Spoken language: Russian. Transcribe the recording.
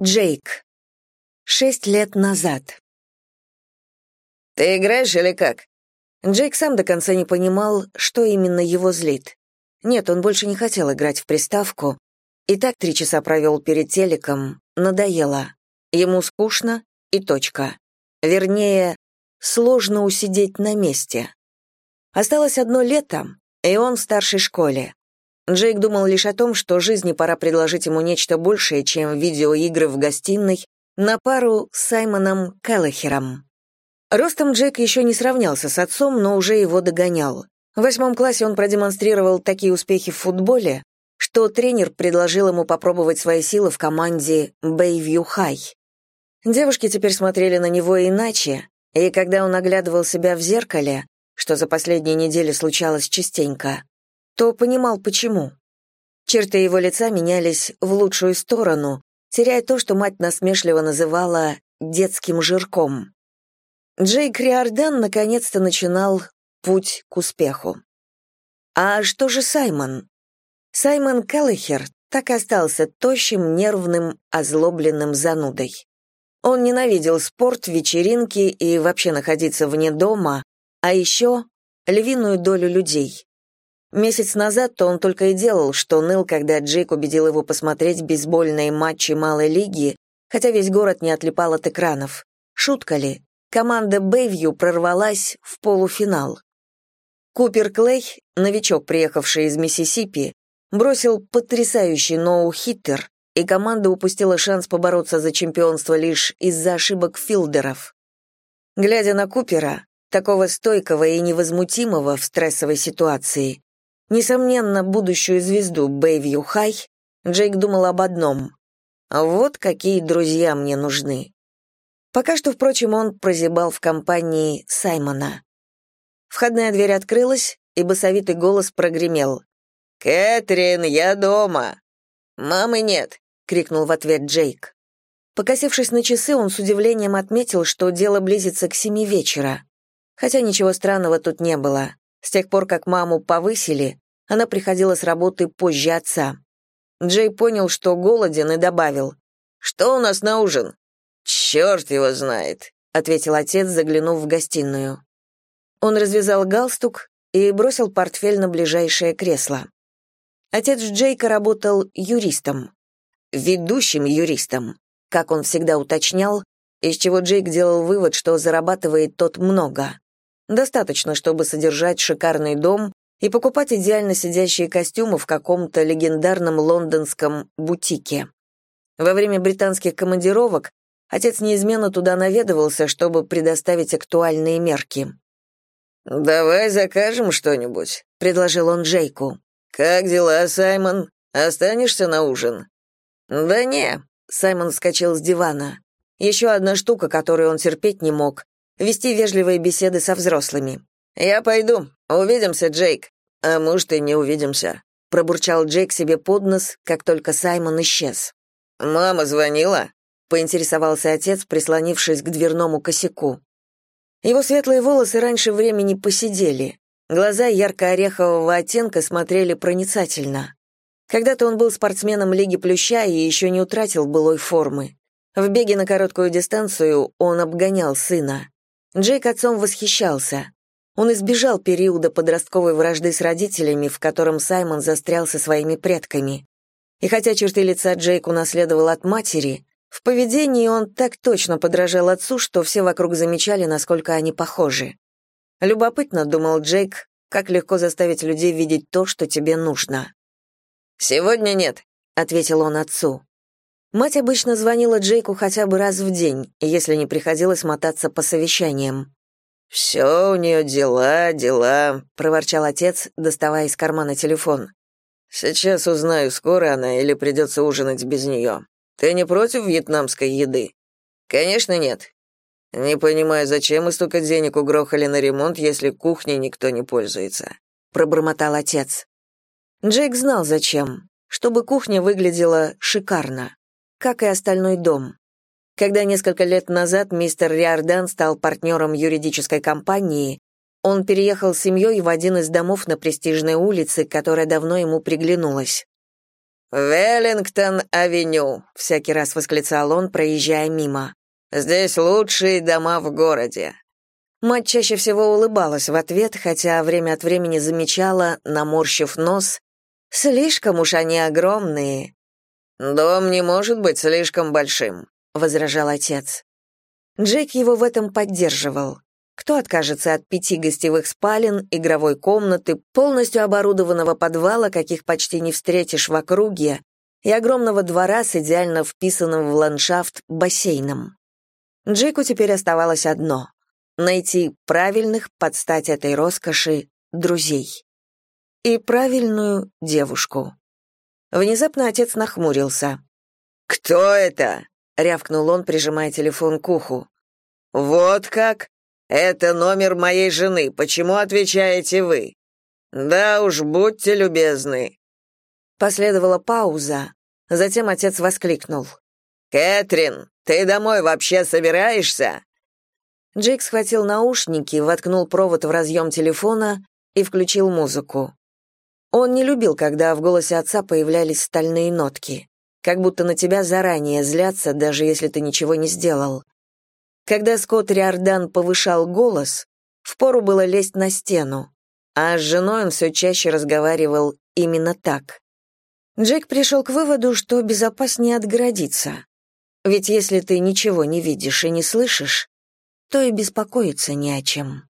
Джейк. Шесть лет назад. «Ты играешь или как?» Джейк сам до конца не понимал, что именно его злит. Нет, он больше не хотел играть в приставку. И так три часа провел перед телеком. Надоело. Ему скучно и точка. Вернее, сложно усидеть на месте. Осталось одно лето, и он в старшей школе. Джейк думал лишь о том, что жизни пора предложить ему нечто большее, чем видеоигры в гостиной, на пару с Саймоном Келлахером. Ростом Джейк еще не сравнялся с отцом, но уже его догонял. В восьмом классе он продемонстрировал такие успехи в футболе, что тренер предложил ему попробовать свои силы в команде Bayview High. Девушки теперь смотрели на него иначе, и когда он оглядывал себя в зеркале, что за последние недели случалось частенько, то понимал, почему. Черты его лица менялись в лучшую сторону, теряя то, что мать насмешливо называла «детским жирком». Джейк Риордан наконец-то начинал путь к успеху. А что же Саймон? Саймон Келлихер так остался тощим, нервным, озлобленным занудой. Он ненавидел спорт, вечеринки и вообще находиться вне дома, а еще львиную долю людей. Месяц назад-то он только и делал, что ныл, когда Джейк убедил его посмотреть бейсбольные матчи малой лиги, хотя весь город не отлипал от экранов. Шутка ли? Команда Бэйвью прорвалась в полуфинал. Купер Клей, новичок, приехавший из Миссисипи, бросил потрясающий ноу-хиттер, и команда упустила шанс побороться за чемпионство лишь из-за ошибок филдеров. Глядя на Купера, такого стойкого и невозмутимого в стрессовой ситуации, Несомненно, будущую звезду Бэйвью Хай, Джейк думал об одном. Вот какие друзья мне нужны. Пока что, впрочем, он прозябал в компании Саймона. Входная дверь открылась, и басовитый голос прогремел. «Кэтрин, я дома!» «Мамы нет!» — крикнул в ответ Джейк. Покосившись на часы, он с удивлением отметил, что дело близится к семи вечера. Хотя ничего странного тут не было. С тех пор, как маму повысили, она приходила с работы позже отца. Джей понял, что голоден, и добавил. «Что у нас на ужин?» «Черт его знает», — ответил отец, заглянув в гостиную. Он развязал галстук и бросил портфель на ближайшее кресло. Отец Джейка работал юристом. Ведущим юристом, как он всегда уточнял, из чего Джейк делал вывод, что зарабатывает тот много. Достаточно, чтобы содержать шикарный дом и покупать идеально сидящие костюмы в каком-то легендарном лондонском бутике. Во время британских командировок отец неизменно туда наведывался, чтобы предоставить актуальные мерки. «Давай закажем что-нибудь», — предложил он Джейку. «Как дела, Саймон? Останешься на ужин?» «Да не», — Саймон вскочил с дивана. Еще одна штука, которую он терпеть не мог, вести вежливые беседы со взрослыми. «Я пойду. Увидимся, Джейк. А может, и не увидимся», — пробурчал Джейк себе под нос, как только Саймон исчез. «Мама звонила?» — поинтересовался отец, прислонившись к дверному косяку. Его светлые волосы раньше времени посидели. Глаза ярко-орехового оттенка смотрели проницательно. Когда-то он был спортсменом Лиги Плюща и еще не утратил былой формы. В беге на короткую дистанцию он обгонял сына. Джейк отцом восхищался. Он избежал периода подростковой вражды с родителями, в котором Саймон застрял со своими предками. И хотя черты лица Джейк унаследовал от матери, в поведении он так точно подражал отцу, что все вокруг замечали, насколько они похожи. Любопытно, думал Джейк, как легко заставить людей видеть то, что тебе нужно. «Сегодня нет», — ответил он отцу. Мать обычно звонила Джейку хотя бы раз в день, если не приходилось мотаться по совещаниям. «Все у нее дела, дела», — проворчал отец, доставая из кармана телефон. «Сейчас узнаю, скоро она или придется ужинать без нее. Ты не против вьетнамской еды?» «Конечно нет. Не понимаю, зачем мы столько денег угрохали на ремонт, если кухней никто не пользуется», — пробормотал отец. Джейк знал, зачем. Чтобы кухня выглядела шикарно как и остальной дом. Когда несколько лет назад мистер Риордан стал партнером юридической компании, он переехал с семьей в один из домов на престижной улице, которая давно ему приглянулась. «Веллингтон-авеню», — всякий раз восклицал он, проезжая мимо. «Здесь лучшие дома в городе». Мать чаще всего улыбалась в ответ, хотя время от времени замечала, наморщив нос, «Слишком уж они огромные». «Дом не может быть слишком большим», — возражал отец. Джейк его в этом поддерживал. Кто откажется от пяти гостевых спален, игровой комнаты, полностью оборудованного подвала, каких почти не встретишь в округе, и огромного двора с идеально вписанным в ландшафт бассейном? Джейку теперь оставалось одно — найти правильных под стать этой роскоши друзей. И правильную девушку. Внезапно отец нахмурился. «Кто это?» — рявкнул он, прижимая телефон к уху. «Вот как? Это номер моей жены. Почему отвечаете вы? Да уж, будьте любезны. Последовала пауза. Затем отец воскликнул: "Кэтрин, ты домой вообще собираешься?" Джейк схватил наушники, воткнул провод в разъем телефона и включил музыку. Он не любил, когда в голосе отца появлялись стальные нотки, как будто на тебя заранее злятся, даже если ты ничего не сделал. Когда Скотт Риордан повышал голос, впору было лезть на стену, а с женой он все чаще разговаривал именно так. Джек пришел к выводу, что безопаснее отгородиться. Ведь если ты ничего не видишь и не слышишь, то и беспокоиться не о чем.